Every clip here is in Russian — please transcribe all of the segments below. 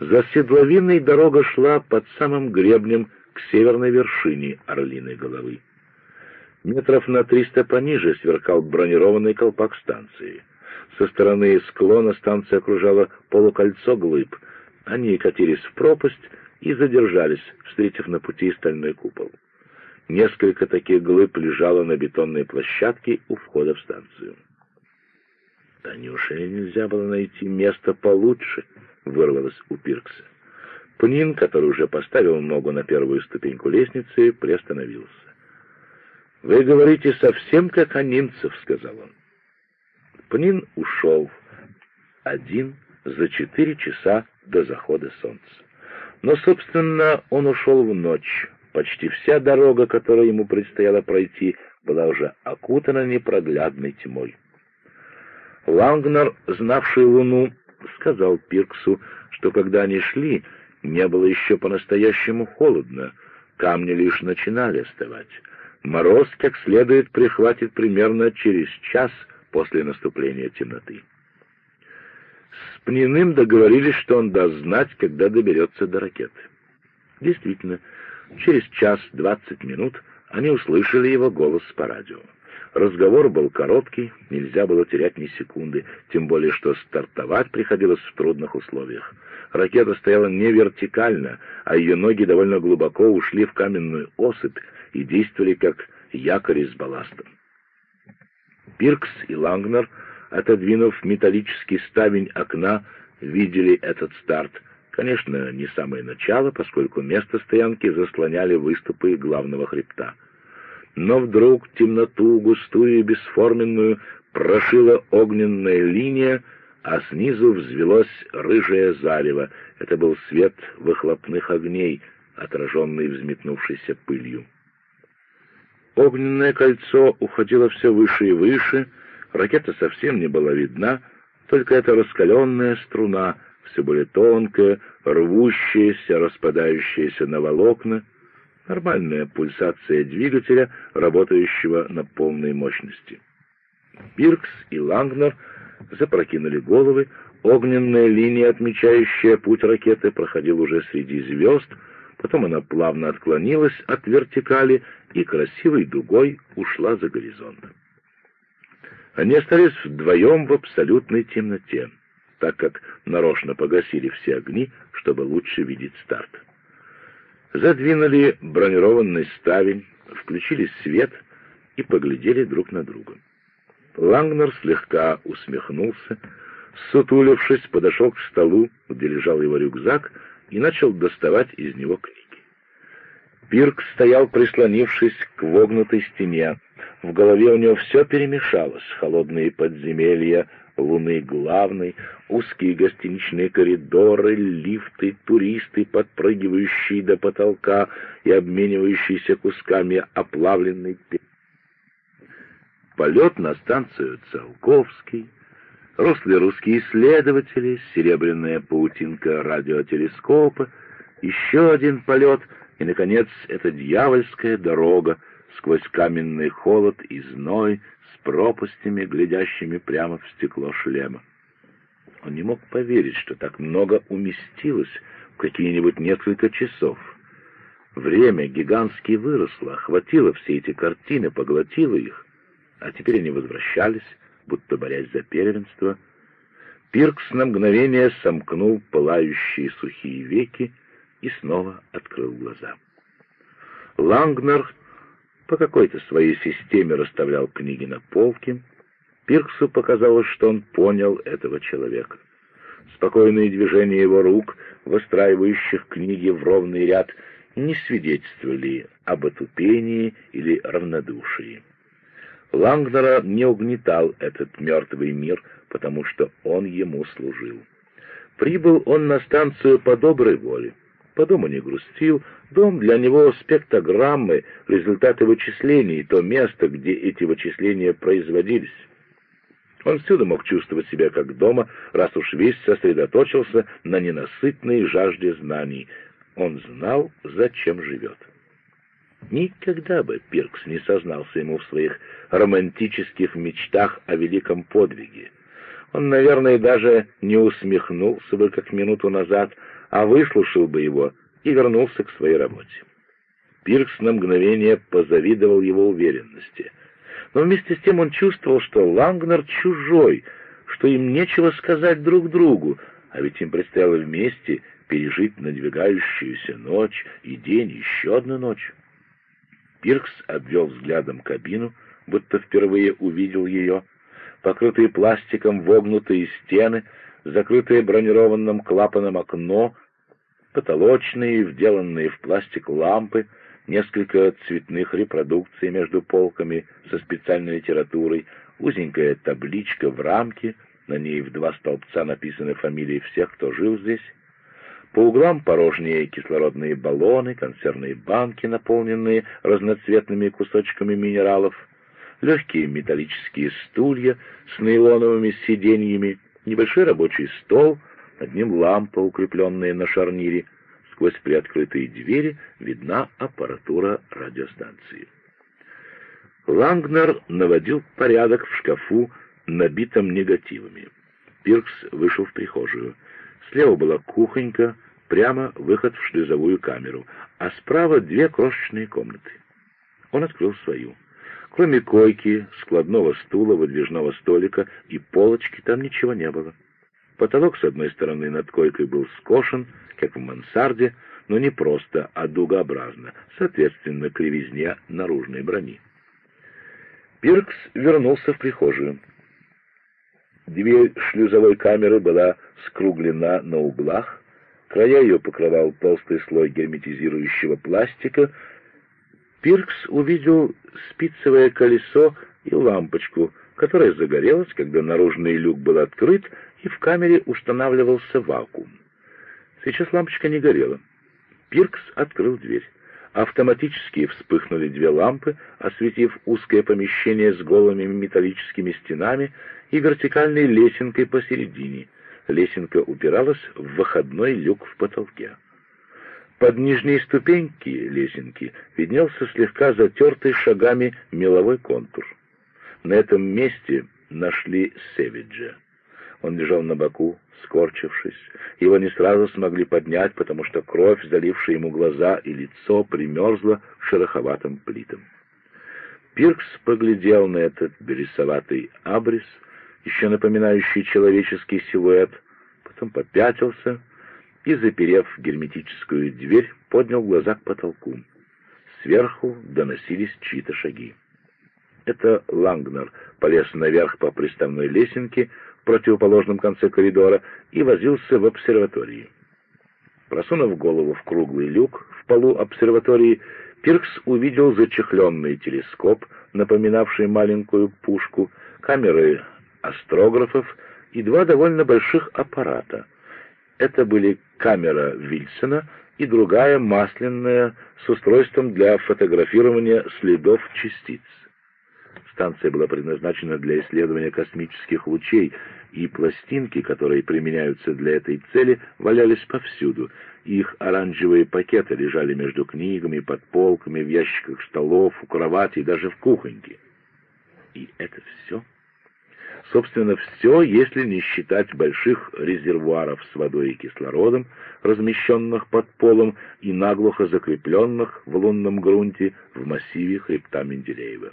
За седловиной дорога шла под самым гребнем к северной вершине Орлиной головы. Метров на триста пониже сверкал бронированный колпак станции. Со стороны склона станция окружала полукольцо глыб. Они катились в пропасть и задержались, встретив на пути стальной купол. Несколько таких глыб лежало на бетонной площадке у входа в станцию. «Да неужели нельзя было найти место получше?» — вырвалось у Пиркса. Пнин, который уже поставил ногу на первую ступеньку лестницы, приостановился. «Вы говорите совсем как Анинцев», — сказал он. Пнин ушел один за четыре часа до захода солнца. Но, собственно, он ушел в ночь. Почти вся дорога, которую ему предстояло пройти, была уже окутана непроглядной тьмой. Лангнер, знавший Луну, сказал Пирксу, что когда они шли, не было еще по-настоящему холодно, камни лишь начинали остывать. Мороз как следует прихватит примерно через час после наступления темноты. С Пниным договорились, что он даст знать, когда доберется до ракеты. Действительно, через час двадцать минут они услышали его голос по радио. Разговор был короткий, нельзя было терять ни секунды, тем более что стартовать приходилось в трудных условиях. Ракета стояла не вертикально, а ее ноги довольно глубоко ушли в каменную осыпь и действовали как якорь с балластом. Пиркс и Лангнер, отодвинув металлический ставень окна, видели этот старт. Конечно, не самое начало, поскольку место стоянки заслоняли выступы главного хребта но вдруг темноту густую и бесформенную прошила огненная линия, а снизу взвелось рыжее зарево. Это был свет выхлопных огней, отраженный взметнувшейся пылью. Огненное кольцо уходило все выше и выше, ракета совсем не была видна, только эта раскаленная струна, все более тонкая, рвущаяся, распадающаяся на волокна — Нормальная пульсация двигателя, работающего на полной мощности. Пиркс и Лангнер запрокинули головы, огненная линия, отмечающая путь ракеты, проходила уже среди звезд, потом она плавно отклонилась от вертикали и красивой дугой ушла за горизонт. Они остались вдвоем в абсолютной темноте, так как нарочно погасили все огни, чтобы лучше видеть старт. Задвинули бронированный ставень, включили свет и поглядели друг на друга. Лангнер слегка усмехнулся, сутулившись, подошел к столу, где лежал его рюкзак, и начал доставать из него книги. Пирк стоял, прислонившись к вогнутой стене. В голове у него все перемешалось. Холодные подземелья, луны главной, узкие гостиничные коридоры, лифты, туристы, подпрыгивающие до потолка и обменивающиеся кусками оплавленной пены. Полет на станцию Циолковский, рослые русские исследователи, серебряная паутинка радиотелескопа, еще один полет и, наконец, эта дьявольская дорога сквозь каменный холод и зной, пропастями, глядящими прямо в стекло шлема. Он не мог поверить, что так много уместилось в какие-нибудь несколько часов. Время гигантски выросло, охватило все эти картины, поглотило их, а теперь они возвращались, будто борясь за первенство. Пиркс на мгновение сомкнул пылающие сухие веки и снова открыл глаза. Лангнер по какой-то своей системе расставлял книги на полке. Пирксу показалось, что он понял этого человека. Спокойные движения его рук, выстраивающих книги в ровный ряд, не свидетельствовали об отупении или равнодушии. Лангнера не угнетал этот мертвый мир, потому что он ему служил. Прибыл он на станцию по доброй воле. По дому не грустил, дом для него спектрограммы, результаты вычислений, то место, где эти вычисления производились. Он всюду мог чувствовать себя как дома, раз уж весь сосредоточился на ненасытной жажде знаний. Он знал, зачем живет. Никогда бы Пиркс не сознался ему в своих романтических мечтах о великом подвиге. Он, наверное, даже не усмехнулся бы, как минуту назад, а выслушал бы его и вернулся к своей работе. Пиркс на мгновение позавидовал его уверенности. Но вместе с тем он чувствовал, что Лангнер чужой, что им нечего сказать друг другу, а ведь им предстояло вместе пережить надвигающуюся ночь и день, еще одну ночь. Пиркс обвел взглядом кабину, будто впервые увидел ее. Покрытые пластиком вогнутые стены, закрытое бронированным клапаном окно, потолочные, вделанные в пластик лампы, несколько цветных репродукций между полками со специальной литературой, узенькая табличка в рамке, на ней в два столбца написаны фамилии всех, кто жил здесь, по углам порожние кислородные баллоны, консервные банки, наполненные разноцветными кусочками минералов, легкие металлические стулья с нейлоновыми сиденьями, небольшой рабочий стол, над ним лампа, укрепленная на шарнире. Сквозь приоткрытые двери видна аппаратура радиостанции. Лангнер наводил порядок в шкафу, набитом негативами. Пиркс вышел в прихожую. Слева была кухонька, прямо выход в шлюзовую камеру, а справа две крошечные комнаты. Он открыл свою. Кроме койки, складного стула, выдвижного столика и полочки там ничего не было. Потолок с одной стороны над койкой был скошен, как в мансарде, но не просто, а дугообразно, соответственно, кривизне наружной брони. Пиркс вернулся в прихожую. Дверь шлюзовой камеры была скруглена на углах, края ее покрывал толстый слой герметизирующего пластика. Пиркс увидел спицевое колесо и лампочку, которая загорелась, когда наружный люк был открыт, и в камере устанавливался вакуум. Сейчас лампочка не горела. Пиркс открыл дверь. Автоматически вспыхнули две лампы, осветив узкое помещение с голыми металлическими стенами и вертикальной лесенкой посередине. Лесенка упиралась в выходной люк в потолке. Под нижней ступеньки лесенки виднелся слегка затертый шагами меловой контур. На этом месте нашли Севиджа. Он лежал на боку, скорчившись. Его не сразу смогли поднять, потому что кровь, залившая ему глаза и лицо, примерзла к шероховатым плитам. Пиркс поглядел на этот бересоватый абрис, еще напоминающий человеческий силуэт, потом попятился и, заперев герметическую дверь, поднял глаза к потолку. Сверху доносились чьи-то шаги. Это Лангнер полез наверх по приставной лесенке, противоположном конце коридора и возился в обсерватории. Просунув голову в круглый люк в полу обсерватории, Пиркс увидел зачехленный телескоп, напоминавший маленькую пушку, камеры астрографов и два довольно больших аппарата. Это были камера Вильсона и другая масляная с устройством для фотографирования следов частиц. Станция была предназначена для исследования космических лучей, и пластинки, которые применяются для этой цели, валялись повсюду. Их оранжевые пакеты лежали между книгами, под полками, в ящиках столов, у кровати и даже в кухоньке. И это все? Собственно, все, если не считать больших резервуаров с водой и кислородом, размещенных под полом и наглухо закрепленных в лунном грунте в массиве хребта Менделеева.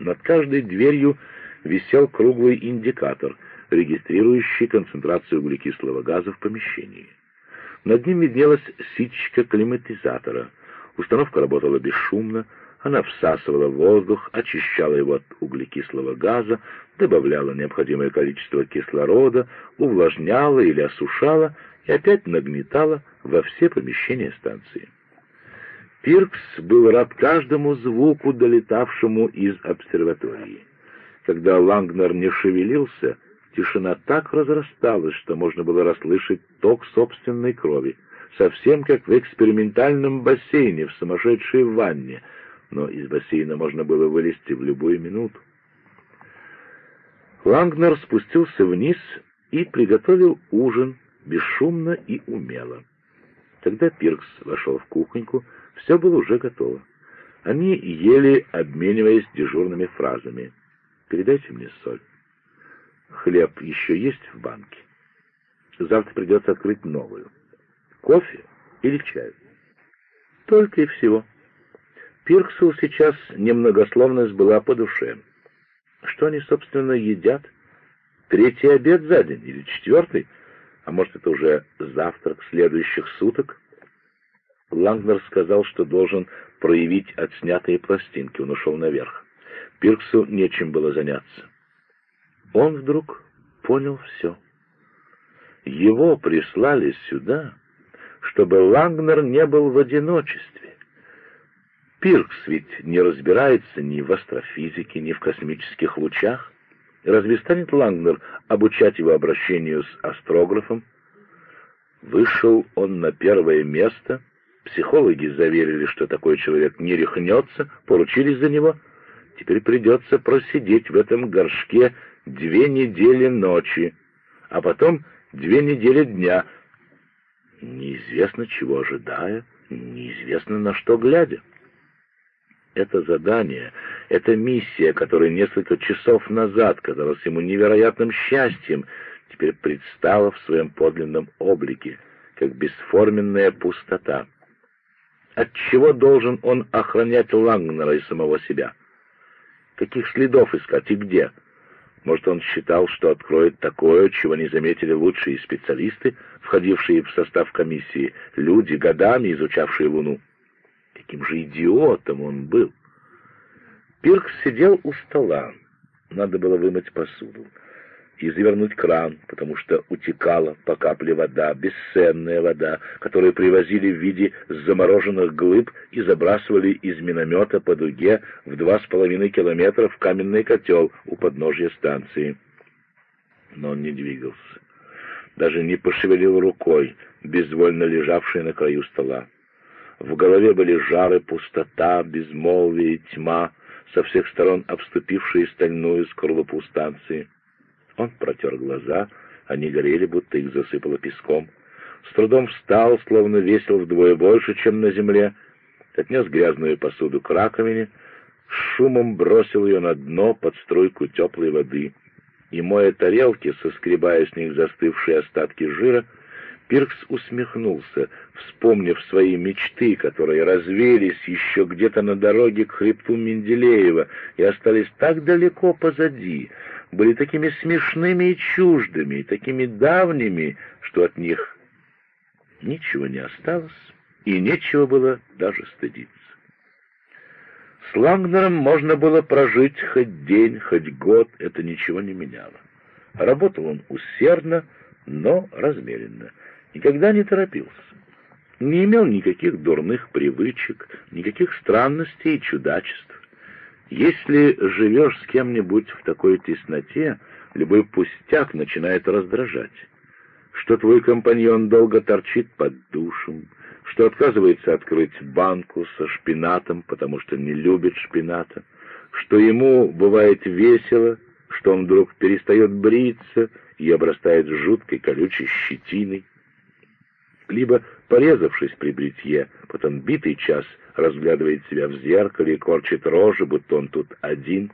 Над каждой дверью висел круглый индикатор, регистрирующий концентрацию углекислого газа в помещении. Над ним виднелась ситечка климатизатора. Установка работала бесшумно, она всасывала воздух, очищала его от углекислого газа, добавляла необходимое количество кислорода, увлажняла или осушала и опять нагнетала во все помещения станции. Пиркс был рад каждому звуку, долетавшему из обсерватории. Когда Лангнер не шевелился, тишина так разрасталась, что можно было расслышать ток собственной крови, совсем как в экспериментальном бассейне в сумасшедшей ванне, но из бассейна можно было вылезти в любую минуту. Лангнер спустился вниз и приготовил ужин бесшумно и умело. Когда Пиркс вошел в кухоньку, все было уже готово. Они ели, обмениваясь дежурными фразами. «Передайте мне соль». «Хлеб еще есть в банке?» завтра придется открыть новую. Кофе или чай? Только и всего. Пирксу сейчас немногословность была по душе. Что они, собственно, едят? Третий обед за день или четвертый? А может, это уже завтрак следующих суток? Лангнер сказал, что должен проявить отснятые пластинки. Он ушел наверх. Пирксу нечем было заняться. Он вдруг понял все. Его прислали сюда, чтобы Лангнер не был в одиночестве. Пиркс ведь не разбирается ни в астрофизике, ни в космических лучах. Разве станет Лангнер обучать его обращению с астрографом? Вышел он на первое место, психологи заверили, что такой человек не рехнется, поручились за него. Теперь придется просидеть в этом горшке две недели ночи, а потом две недели дня, неизвестно чего ожидая, неизвестно на что глядя. Это задание, эта миссия, которая несколько часов назад казалась ему невероятным счастьем, теперь предстала в своем подлинном облике, как бесформенная пустота. От чего должен он охранять Лангнера и самого себя? Каких следов искать и где? Может, он считал, что откроет такое, чего не заметили лучшие специалисты, входившие в состав комиссии, люди, годами изучавшие Луну. Каким же идиотом он был! Пиркс сидел у стола. Надо было вымыть посуду и завернуть кран, потому что утекала по капле вода, бесценная вода, которую привозили в виде замороженных глыб и забрасывали из миномета по дуге в два с половиной километра в каменный котел у подножья станции. Но он не двигался, даже не пошевелил рукой, безвольно лежавшей на краю стола. В голове были жары, пустота, безмолвие тьма, со всех сторон обступившие стальную скорлупу станции. Он протер глаза, они горели, будто их засыпало песком. С трудом встал, словно весил вдвое больше, чем на земле, отнес грязную посуду к раковине, с шумом бросил ее на дно под струйку теплой воды. И, моя тарелки, соскребая с них застывшие остатки жира, Пиркс усмехнулся, вспомнив свои мечты, которые развелись еще где-то на дороге к хребту Менделеева и остались так далеко позади, были такими смешными и чуждыми, такими давними, что от них ничего не осталось, и нечего было даже стыдиться. С Лангнером можно было прожить хоть день, хоть год, это ничего не меняло. Работал он усердно, но размеренно, никогда не торопился. Не имел никаких дурных привычек, никаких странностей и чудачеств. Если живешь с кем-нибудь в такой тесноте, любой пустяк начинает раздражать. Что твой компаньон долго торчит под душем, что отказывается открыть банку со шпинатом, потому что не любит шпината, что ему бывает весело, что он вдруг перестает бриться и обрастает жуткой колючей щетиной, либо, порезавшись при бритье, потом битый час разглядывает себя в зеркале и корчит рожи, будто он тут один.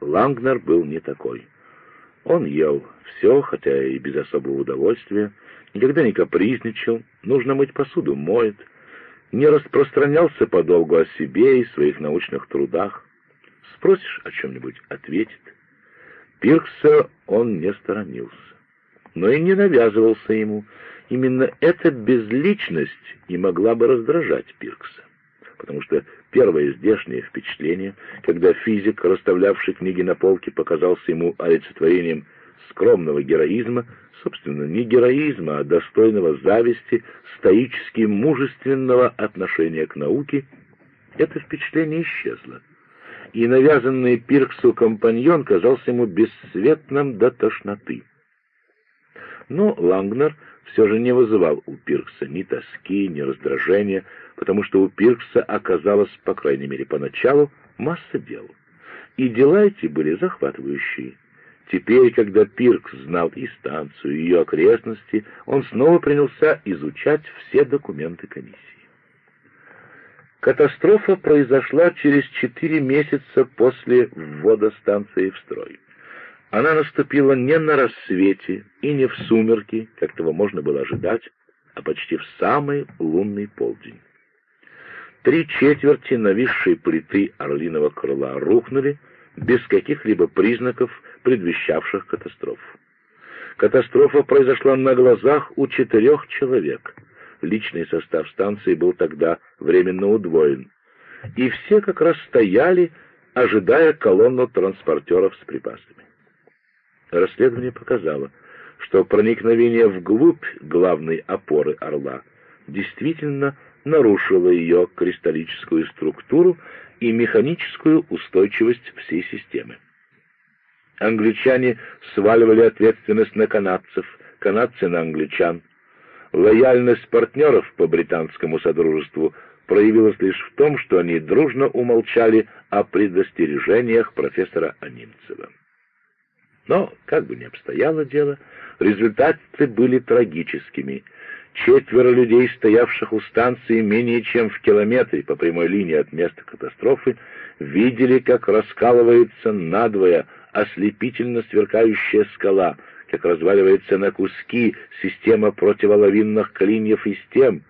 Лангнер был не такой. Он ел все, хотя и без особого удовольствия, никогда не капризничал, нужно мыть посуду, моет, не распространялся подолгу о себе и своих научных трудах. Спросишь о чем-нибудь — ответит. Пиркса он не сторонился, но и не навязывался ему, Именно эта безличность и могла бы раздражать Пиркса, потому что первое здешнее впечатление, когда физик, расставлявший книги на полке, показался ему олицетворением скромного героизма, собственно, не героизма, а достойного зависти, стоически мужественного отношения к науке, это впечатление исчезло. И навязанный Пирксу компаньон казался ему бесцветным до тошноты. Но Лангнер все же не вызывал у Пиркса ни тоски, ни раздражения, потому что у Пиркса оказалось, по крайней мере поначалу, масса дел. И дела эти были захватывающие. Теперь, когда Пиркс знал и станцию, и ее окрестности, он снова принялся изучать все документы комиссии. Катастрофа произошла через четыре месяца после ввода станции в строй. Она наступила не на рассвете и не в сумерки, как того можно было ожидать, а почти в самый лунный полдень. Три четверти нависшей плиты орлиного крыла рухнули без каких-либо признаков, предвещавших катастрофу. Катастрофа произошла на глазах у четырех человек. Личный состав станции был тогда временно удвоен. И все как раз стояли, ожидая колонну транспортеров с припасами. Расследование показало, что проникновение вглубь главной опоры «Орла» действительно нарушило ее кристаллическую структуру и механическую устойчивость всей системы. Англичане сваливали ответственность на канадцев, канадцы на англичан. Лояльность партнеров по британскому содружеству проявилась лишь в том, что они дружно умолчали о предостережениях профессора Анимцева. Но, как бы ни обстояло дело, результаты были трагическими. Четверо людей, стоявших у станции менее чем в километре по прямой линии от места катастрофы, видели, как раскалывается надвое ослепительно сверкающая скала, как разваливается на куски система противоловинных клиньев и стен,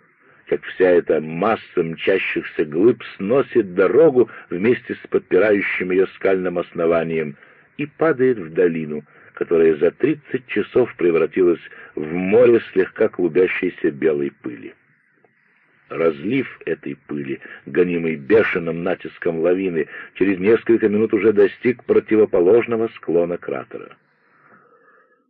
как вся эта масса мчащихся глыб сносит дорогу вместе с подпирающим ее скальным основанием и падает в долину, которая за тридцать часов превратилась в море слегка клубящейся белой пыли. Разлив этой пыли, гонимый бешеным натиском лавины, через несколько минут уже достиг противоположного склона кратера.